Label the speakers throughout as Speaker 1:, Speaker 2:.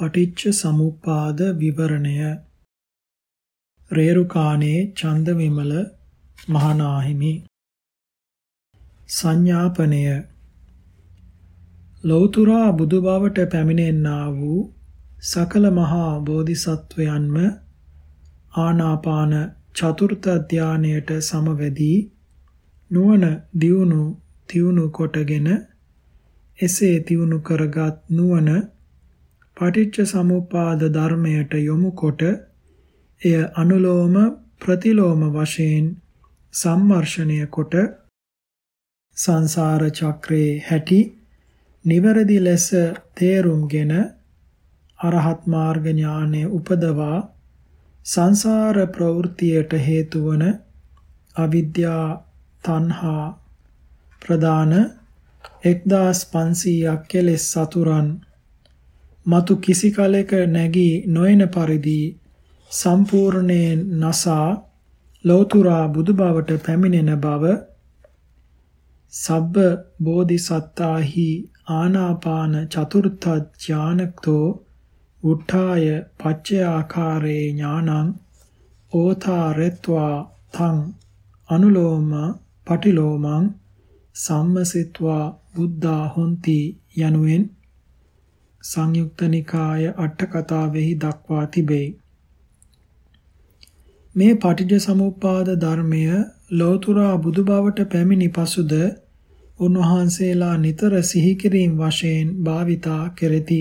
Speaker 1: පටිච්ච සමුප්පාද විවරණය. රේරුකාණේ චන්දවිමල මහනාහිමි. සංඥාපනය. ලෞතුරා බුදු බවට පැමිණෙන්නා වූ සකල මහා බෝධිසත්වයන්ම ආනාපාන චතුර්ථ ධානයට සමවැදී නුවණ දියුණු තියුණු කොටගෙන එසේ තියුණු කරගත් නුවණ පටිච්ච සමුප්පාද ධර්මයට යොමු කොට එය අනුලෝම ප්‍රතිලෝම වශයෙන් සම්මර්ෂණය කොට සංසාර චක්‍රයේ හැටි නිවැරදි ලෙස තේරුම්ගෙන අරහත් මාර්ග ඥානය උපදවා සංසාර ප්‍රවෘත්තියට හේතු වන අවිද්‍යා තණ්හා ප්‍රදාන 1500ක් කෙලෙස් සතුරන් මතු කිසි කලෙක නැගී නොයන පරිදි සම්පූර්ණයෙන් නසා ලෞතුරා බුදු බවට පැමිණෙන බව සබ්බ බෝධිසත්තාහි ආනාපාන චතුර්ථ ඥානක්තෝ උත්ථාය පච්චයාකාරේ ඥානං ඕතාරෙත්වා තං අනුලෝම පටිලෝමං සම්මසිත්වා බුද්ධා හොಂತಿ යනුවෙන් සංයුක්ත නිකාය අට කතාවෙහි දක්වා තිබේ. මේ පටිජ සමුප්පාද ධර්මය ලෝතුරා බුදු බවට පැමිණි පසුද උන්වහන්සේලා නිතර සිහි කිරීම වශයෙන් භාවිතා කෙරෙති.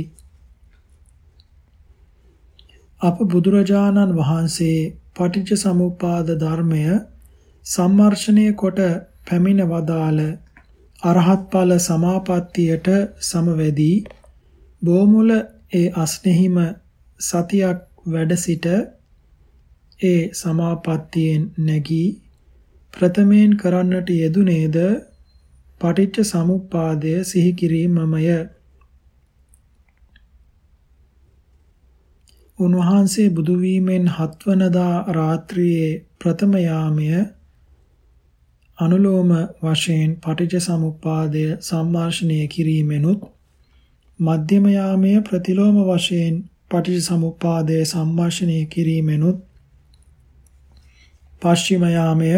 Speaker 1: අප බුදුරජාණන් වහන්සේ පටිච්ච සමුප්පාද ධර්මය සම්මර්ෂණය කොට පැමිණ වදාළ අරහත් ඵල සමාපත්තියට සමවැදී බොමුල ඒ අස්නෙහිම සතියක් වැඩ සිට ඒ සමාපත්තියෙන් නැගී ප්‍රථමයෙන් කරන්නට යෙදුනේද පටිච්ච සමුප්පාදය සිහි කිරීමමය. උන්වහන්සේ බුදු වීමෙන් හත්වනදා රාත්‍රියේ ප්‍රථම යාමය අනුලෝම වශයෙන් පටිච්ච සමුප්පාදය සම්මාර්ෂණය කිරීමෙනුත් මධ්‍යම යාමය ප්‍රතිලෝම වශයෙන් පටිච්ච සමුප්පාදය සම්මාර්ෂණය කිරීමෙනුත් පශ්චිම යාමය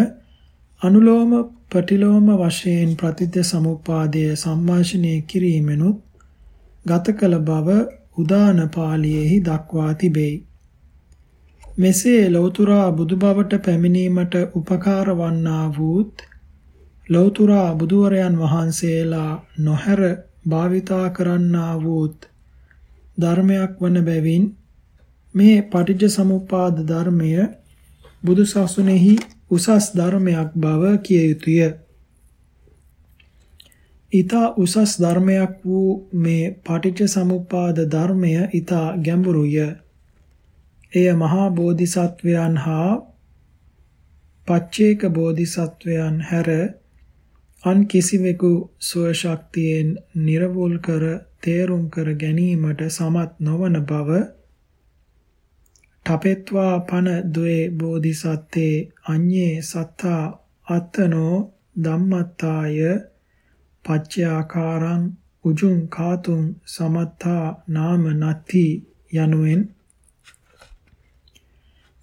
Speaker 1: අනුලෝම ප්‍රතිලෝම වශයෙන් ප්‍රතිද්ද සමුප්පාදය සම්මාර්ෂණය කිරීමෙනුත් ගත කළ බව උදාන පාළියේහි දක්වා තිබේ. මෙසේ ලෞතුරා බුදු බවට පැමිණීමට උපකාර වන්නා වූත් ලෞතුරා බුදුවරයන් වහන්සේලා නොහැර භාවිතා කරන්නා වූත් ධර්මයක් වන බැවින් මේ පටිච්ච සමුප්පාද ධර්මය බුදු සසුනේහි උසස් ධර්මයක් බව කිය යුතුය. ඊතා උසස් ධර්මයක් වූ මේ පටිච්ච සමුප්පාද ධර්මය ඊතා ගැඹුරුය. එය මහා බෝධිසත්වයන් හා පච්චේක බෝධිසත්වයන් හැර අන් කිසිවෙකු ස්වශක්තියෙන් නිර්වෝල් කර තේරුම් කර ගැනීමට සමත් නොවන බව තපෙත්වා පන ද්වේ බෝධිසත්තේ අඤ්ඤේ සත්තා අත්තනෝ ධම්මත්තාය පච්චයාකාරං උජුං කාතුං සමත්තා නාම නත්ති යනුවෙන්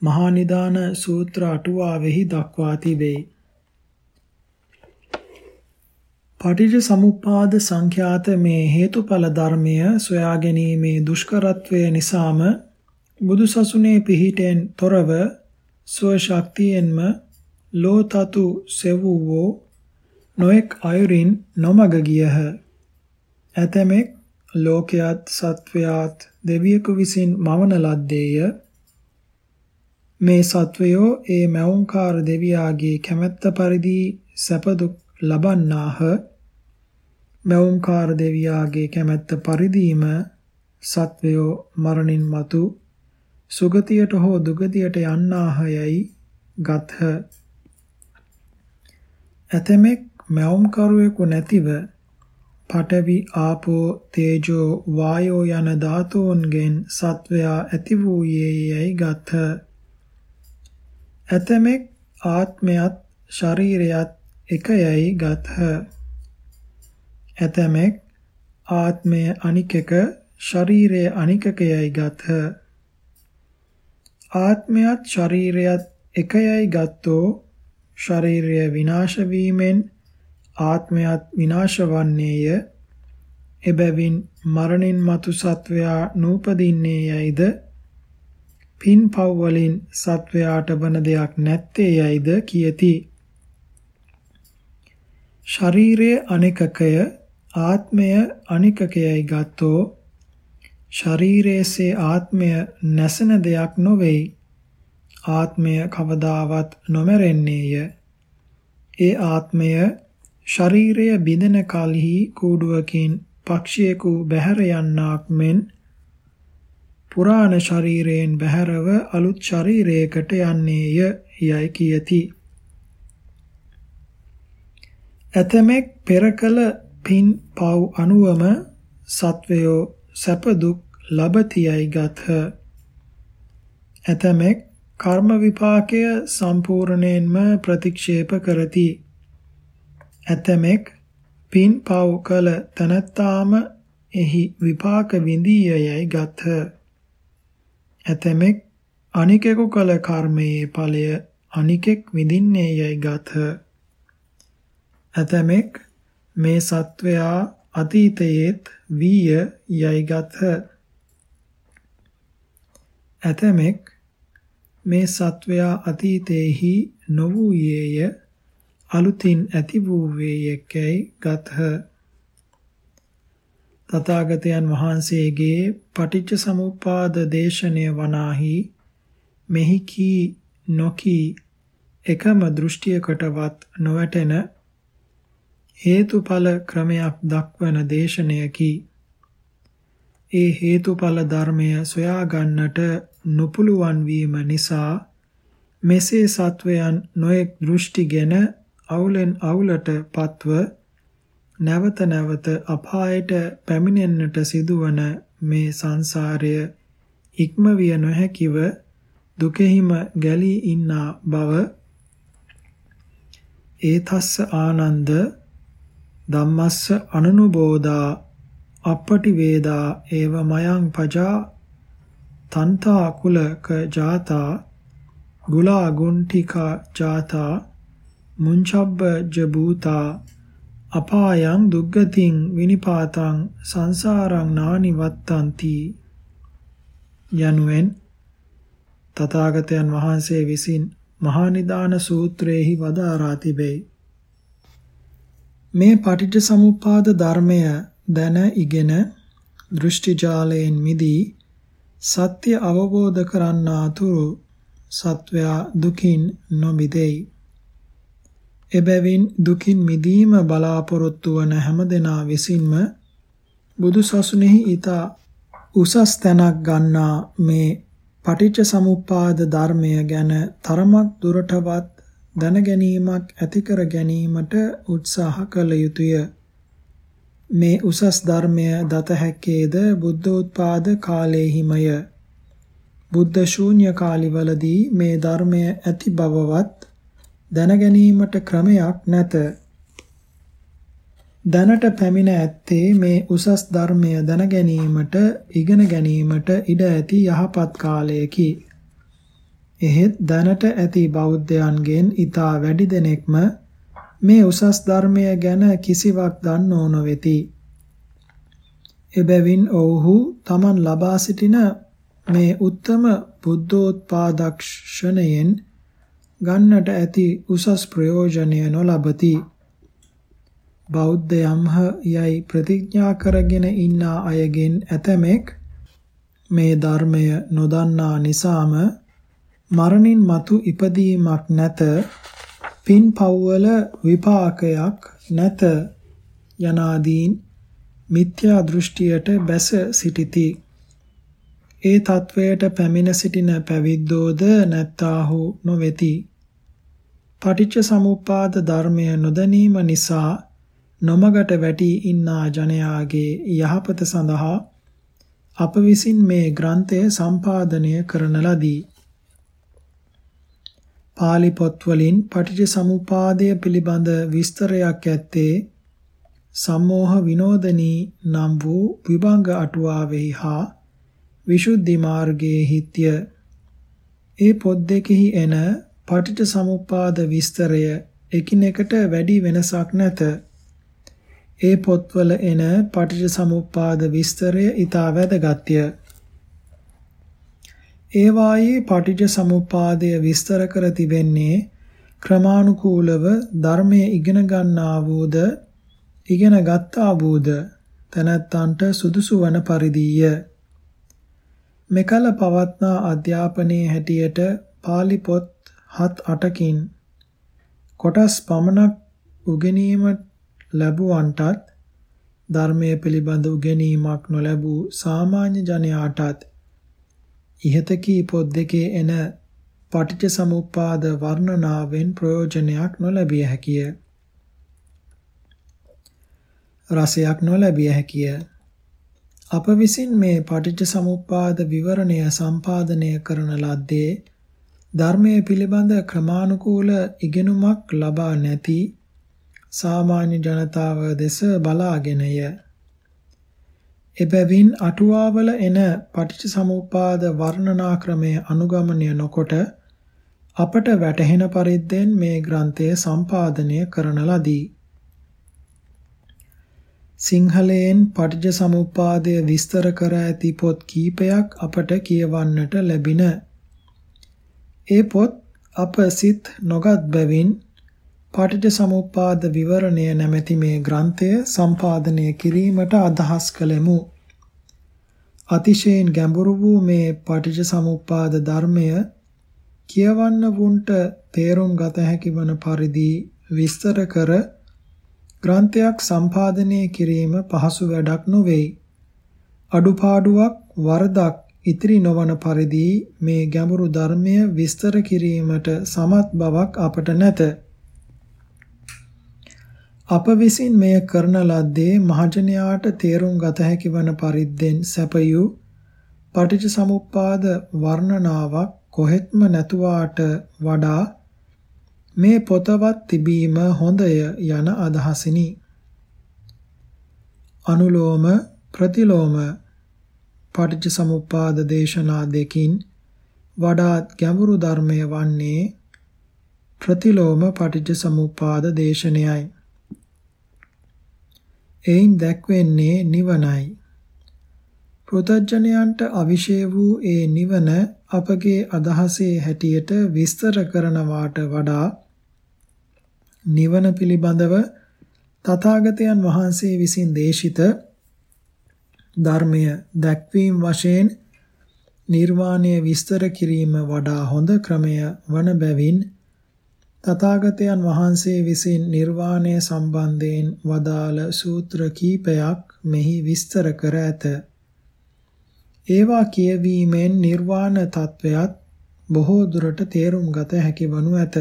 Speaker 1: මහා නිදාන සූත්‍ර අටුවාවෙහි දක්වා තිබේ. පටිච්ච සමුප්පාද සංඛ්‍යාත මේ හේතුඵල ධර්මය සොයා ගැනීමේ දුෂ්කරත්වය නිසාම බුදුසසුනේ පිහිටෙන් තොරව ස්වශක්තියෙන්ම ලෝතතු සෙව්වෝ නොඑක් අයුරින් නොමග ගියහ. ඇතමෙක් ලෝකයක් සත්වයාත් දෙවියෙකු විසින් මවන ලද්දේය. මේ සත්වයෝ ඒ මෞංකාර දෙවියාගේ කැමැත්ත පරිදි සැප දුක් ලබන්නාහ. මෞංකාර දෙවියාගේ කැමැත්ත පරිදිම සත්වයෝ මරණින් මතු සුගතියට හෝ දුගතියට යන්නාහයයි ගත්හ. ඇතමෙක් මෞම්කරුවෙකු නැතිව පඨවි ආපෝ තේජෝ වායෝ යන ධාතුන්ගෙන් සත්වයා ඇති වූයේ යයි ගත්හ. ඇතමෙක් ආත්මයත් ශරීරයත් එකයයි ගත්හ. ඇතමෙක් ආත්මය අනිකක ශරීරය අනිකකයයි ගත්හ. ආත්මයත් ශරීරයත් එකයයි ගත්තෝ ශරීරය විනාශ වීමෙන් ආත්මයත් විනාශ වන්නේය. එබැවින් මරණින් මතු සත්වයා නූපදින්නේ යයිද පින් පව් වලින් සත්වයාට වන දෙයක් නැත්තේ යයිද කියති. ශරීරයේ අනිකකය ආත්මය අනිකකයයි ගත්තෝ ශරීරයේසේ ආත්මය නැසෙන දෙයක් නොවේයි. ආත්මය කවදාවත් නොමරෙන්නේය. ඒ ආත්මය ශරීරය බිඳෙන කලෙහි කූඩුවකින් පක්ෂියෙකු බැහැර යන්නාක් මෙන් පුරාණ ශරීරයෙන් බැහැරව අලුත් ශරීරයකට යන්නේය යයි කියති. ඇතමෙක් පෙර කල පින් පව් අනුවම සත්වයෝ සැප දුක් ලබතියයි ගත්හ. ඇතමෙක් කර්ම විපාකය සම්පූර්ණයෙන්ම ප්‍රතික්ෂේප කරති. ඇතමෙක් පින් පව් කළ තනත්තාම එහි විපාක විඳීයයි ගත්හ. ඇතමෙක් අනිකෙකු කළ කර්මයේ ඵලය අනිකෙක් විඳින්නේ යයි ගත්හ. ඇතමෙක් මේ සත්වයා අතීතයේත් වීය යයි ගත්හ. ඇතමෙක් මේ සත්වයා අතීතයේහි නොවූයේය අලුතින් ඇති වූ වේයකයි ගත්හ. තථාගතයන් වහන්සේගේ පටිච්ච සමුප්පාද දේශනය වනාහි මෙහි කී නොකී එකම දෘෂ්ටියකටවත් නොවැටෙන හේතුඵල ක්‍රමයක් දක්වන දේශනයකි. ඒ හේතුඵල ධර්මය සොයා ගන්නට නොපුළුවන් වීම නිසා මෙසේ සත්වයන් නොඑක් දෘෂ්ටිගෙන අවුලෙන් අවුලට පත්ව නැවත නැවත අපායට පැමිණෙන්නට සිදුවන මේ සංසාරය ඉක්මවිය නොහැකිව දුකෙහිම ගැලී ඉන්නා බව ඒතස්ස ආනන්ද ධම්මස්ස අනනුබෝධා අපටි වේදා ඒව මයං පජා තන්තා කුලක ජාතා ගුලා ගුණ්ඨිකා ජාතා මුංචබ්බ ජබූතා අපායං දුග්ගතින් විනිපාතං සංසාරං නානිවත්තಂತಿ යනුවෙන් තථාගතයන් වහන්සේ විසින් මහා නිදාන සූත්‍රයේහි වදාරා තිබේ. මේ පටිච්ච සමුප්පාද ධර්මය දැන ඉගෙන දෘෂ්ටි ජාලයෙන් මිදී සත්‍ය අවබෝධ කරන්නාතුරු සත්වයා දුකින් නොමිදෙයි. එබැවින් දුකින් මිදීම බලාපොරොත්තු වන හැමදෙනා විසින්ම බුදු සසුනේහි ඊට උසස් තැනක් ගන්නා මේ පටිච්ච සමුප්පාද ධර්මය ගැන තරමක් දුරටවත් දැන ගැනීමක් ඇති කර ගැනීමට උත්සාහ කළ යුතුය. මේ උසස් ධර්මය දත හැක්කේද බුද්ධෝත්පාද කාලයේහිමය. බුද්ධ ශූන්‍ය කාලිවලදී මේ ධර්මය ඇති බවවත් දැන ගැනීමට ක්‍රමයක් නැත. දැනට පැමිණ ඇත්තේ මේ උසස් ධර්මය දැන ගැනීමට ඉගෙන ගැනීමට ඉඩ ඇති යහපත් කාලයකි. එහෙත් දැනට ඇති බෞද්ධයන්ගෙන් ඊතා වැඩි දෙනෙක්ම මේ උසස් ධර්මය ගැන කිසිවක් දන්නෝ නොවේති. එබැවින් ඔව්හු තමන් ලබා සිටින මේ උත්තම බුද්ධෝත්පාදක්ෂණයෙන් ගන්නට ඇති උසස් ප්‍රයෝජනය නොලබති. බෞද්ධයම්හ යයි ප්‍රතිඥා කරගෙන ඉන්නා අයගෙන් ඇතමෙක් මේ ධර්මය නොදන්නා නිසාම මරණින් මතු ඉපදීමක් නැත පින් පව්වල විපාකයක් නැත යනාදීන් මිත්‍යා දෘෂ්ටියට බැස සිටිති ඒ තත්වයට පැමිණ සිටින පැවිද්දෝද නැත්තාහු නොවේති. පටිච්ච සමුප්පාද ධර්මය නොදැනීම නිසා නොමගට වැටි ඉන්නා ජනයාගේ යහපත සඳහා අප විසින් මේ ග්‍රන්ථය සම්පාදනය කරන ලදී. පාලි පොත්වලින් පටිච්ච සමුපාදය පිළිබඳ විස්තරයක් ඇත්තේ සම්මෝහ විනෝදනී නම් වූ විභංග අටුවාවෙහි හා විසුද්ධි මාර්ගයේ හිත්‍ය ඒ පොත් දෙකෙහි එන පටිච්ච සමුප්පාද විස්තරය එකිනෙකට වැඩි වෙනසක් නැත. ඒ පොත්වල එන පටිච්ච සමුප්පාද විස්තරය ඊට වැදගත්ය. ඒ වායේ පටිච්ච සමුප්පාදය විස්තර කර තිබෙන්නේ ක්‍රමානුකූලව ධර්මයේ ඉගෙන ගන්නා වූද ඉගෙන ගත්තා වූද තනත්තන්ට සුදුසු වන පරිදිය. මෙකල පවත්නා අධ්‍යාපනයේ හැටියට pāli පොත් 7-8කින් කොටස් පමණක් උගෙනීම ලැබුවන්ටත් ධර්මයේ පිළිබඳ උගෙනීමක් නොලැබූ සාමාන්‍ය ජනයාටත් ඉහත කී පොත් දෙකේ එන පටිච්ච සමුප්පාද වර්ණනාවෙන් ප්‍රයෝජනයක් නොලැබිය හැකිය. රසයක් නොලැබිය හැකිය. අප විසින් මේ පටිච්ච සමුප්පාද විවරණය සම්පාදනය කරන ලද්දේ ධර්මයේ පිළිබඳ ක්‍රමානුකූල ඉගෙනුමක් ලබා නැති සාමාන්‍ය ජනතාව දෙස බලාගෙනය. එබැවින් අටුවාවල එන පටිච්ච සමුප්පාද වර්ණනා ක්‍රමය අනුගමනය නොකොට අපට වැටහෙන පරිද්දෙන් මේ ග්‍රන්ථය සම්පාදනය කරන ලදී. සිංහලයෙන් පටිච්ච සමුප්පාදය විස්තර කර ඇති පොත් කීපයක් අපට කියවන්නට ලැබින. ඒ පොත් අප සිත් නොගත් බැවින් පටිච්ච සමුප්පාද විවරණය නැමැති මේ ග්‍රන්ථය සම්පාදනය කිරීමට අදහස් කළෙමු. අතිශයින් ගැඹුරු වූ මේ පටිච්ච සමුප්පාද ධර්මය කියවන්න වුන්ට තේරුම් ගත හැකි වන පරිදි විස්තර කර ග්‍රන්ථයක් සම්පාදනය කිරීම පහසු වැඩක් නොවේ. අඩුපාඩුවක් වරදක් ඉතිරි නොවන පරිදි මේ ගැඹුරු ධර්මය විස්තර කිරීමට සමත් බවක් අපට නැත. අප විසින් මෙය කරන ලද්දේ මහජනයාට තේරුම් ගත හැකි වන පරිද්දෙන් සැපයූ පටිච්චසමුප්පාද වර්ණනාවක් කොහෙත්ම නැතුවාට වඩා මේ පොතවත් තිබීම හොඳය යන අදහසිනි. අනුලෝම ප්‍රතිලෝම පටිච්ච සමුප්පාද දේශනා දෙකින් වඩාත් ගැඹුරු ධර්මය වන්නේ ප්‍රතිලෝම පටිච්ච සමුප්පාද දේශනයයි. එයින් දැක්වෙන්නේ නිවනයි. පෘතජ්ජනයන්ට අවිෂය වූ ඒ නිවන අපගේ අදහසේ හැටියට විස්තර කරනවාට වඩා නිවන පිළිබඳව තථාගතයන් වහන්සේ විසින් දේශිත ධර්මය දැක්වීම වශයෙන් නිර්වාණය විස්තර කිරීම වඩා හොඳ ක්‍රමය වන බැවින් තථාගතයන් වහන්සේ විසින් නිර්වාණය සම්බන්ධයෙන් වදාළ සූත්‍ර කීපයක් මෙහි විස්තර කර ඇත. ඒවා කියවීමෙන් නිර්වාණ තත්වයක් බොහෝ දුරට තේරුම් ගත හැකි වනු ඇත.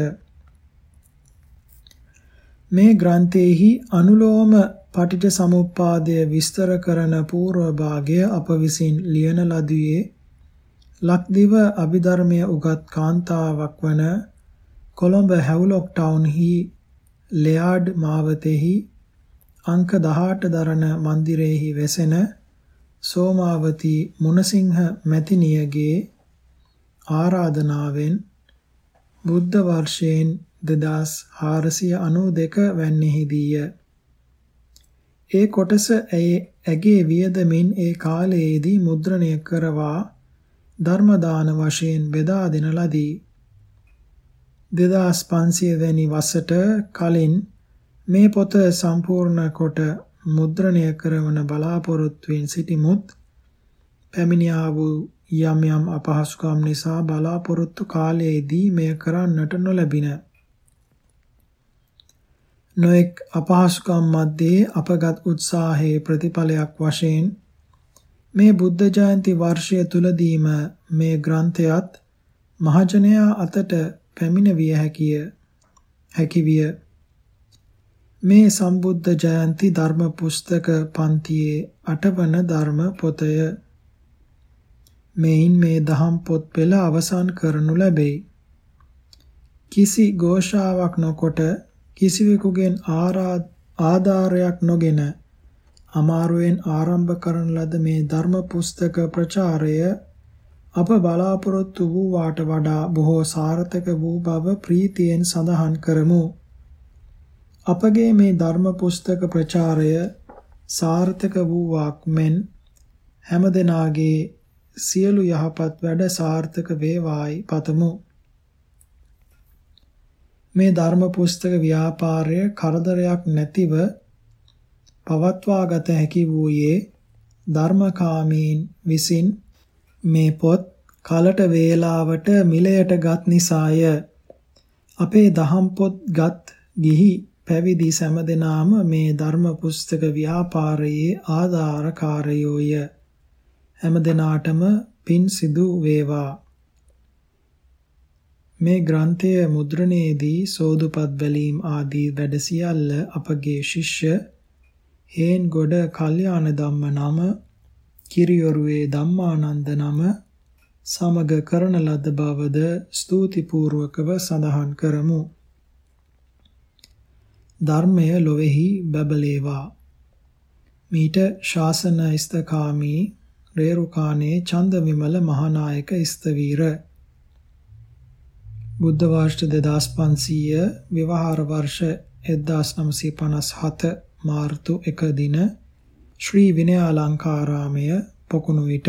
Speaker 1: මේ ග්‍රන්ථයේහි අනුලෝම පටිච්ච සමුප්පාදය විස්තර කරන పూర్ව භාගය අප විසින් ලියන ලදුවේ ලක්දිව අභිධර්මයේ උගත් කාන්තාවක් වන කොළඹ හැවුලොක් ටවුන්හි ලෙයාඩ් මාවතෙහි අංක 18 දරන මන්දිරයේහි වෙසෙන සෝමාවතී මුණසිංහ මැතිණියගේ ආරාධනාවෙන් බුද්ධ වර්ෂයෙන් 2492 වැන්නෙහිදීය. ඒ කොටස ඇගේ වියදමින් ඒ කාලයේදී මුද්‍රණය කරවා ධර්ම දාන වශයෙන් බෙදා දෙන ලදී. 2500 වැනි වසරට කලින් මේ පොත සම්පූර්ණ කොට මුද්‍රණය කරවන බලාපොරොත්තුවෙන් සිටිමුත් පැමිණියා වූ යම් යම් අපහසුකම් නිසා බලාපොරොත්තු කාලයේදී මෙය කරන්නට නොලැබින. නොඑක් අපහසුකම් මැද්දේ අපගත් උත්සාහයේ ප්‍රතිඵලයක් වශයෙන් මේ බුද්ධ ජයන්ති වර්ෂය තුලදීම මේ ග්‍රන්ථයත් මහජනයා අතට පැමිණ විය හැකිය හැකිවිය මේ සම්බුද්ධ ජයන්ති ධර්ම පුස්තක පන්තියේ අටවන ධර්ම පොතය. මෙයින් මේ දහම් පොත් පෙළ අවසන් කරනු ලැබේ කිසි ഘോഷාවක් නොකොට කිසිවෙකුගෙන් ආධාරයක් නොගෙන අමාරුවෙන් ආරම්භ කරන ලද මේ ධර්ම පුස්තක ප්‍රචාරය අප බලාපොරොත්තු වූ වාට වඩා බොහෝ සාර්ථක වූ බව ප්‍රීතියෙන් සඳහන් කරමු. අපගේ මේ ධර්ම පුස්තක ප්‍රචාරය සාර්ථක වූවක් මෙන් හැමදෙනාගේ සියලු යහපත් වැඩ සාර්ථක වේවායි පතමු. මේ ධර්ම පුස්තක ව්‍යාපාරය කරදරයක් නැතිව පවත්වා ගත හැකි වූයේ ධර්මකාමීන් විසින් මේ පොත් කලට වේලාවට මිලයට ගත් නිසාය. අපේ දහම් පොත් ගත් ගිහි පැවිදි සෑමදෙනාම මේ ධර්ම පුස්තක ව්‍යාපාරයේ ආධාරකාරයෝය. හැම දිනාටම පින් සිදු වේවා. මේ ග්‍රන්ථය මුද්‍රණයේදී සෝදුපත් බැලීම් ආදී වැඩ සියල්ල අපගේ ශිෂ්‍ය හේන්ගොඩ කල්යාණ ධම්ම නම කිරියොරුවේ ධම්මානන්ද නම සමග කරන ලද බවද ස්තුති පූර්වකව සඳහන් කරමු. ධර්මය ලොවේහි බබලේවා. මීට ශාසන ස්තකාමී රේරුකානේ චන්දවිමල මහානායක ස්තවීර බුද්ධ වර්ෂ 2500 විවහාර වර්ෂ 1957 මාර්තු 1 දින ශ්‍රී විනයාලංකාරාමය පොකුණු විට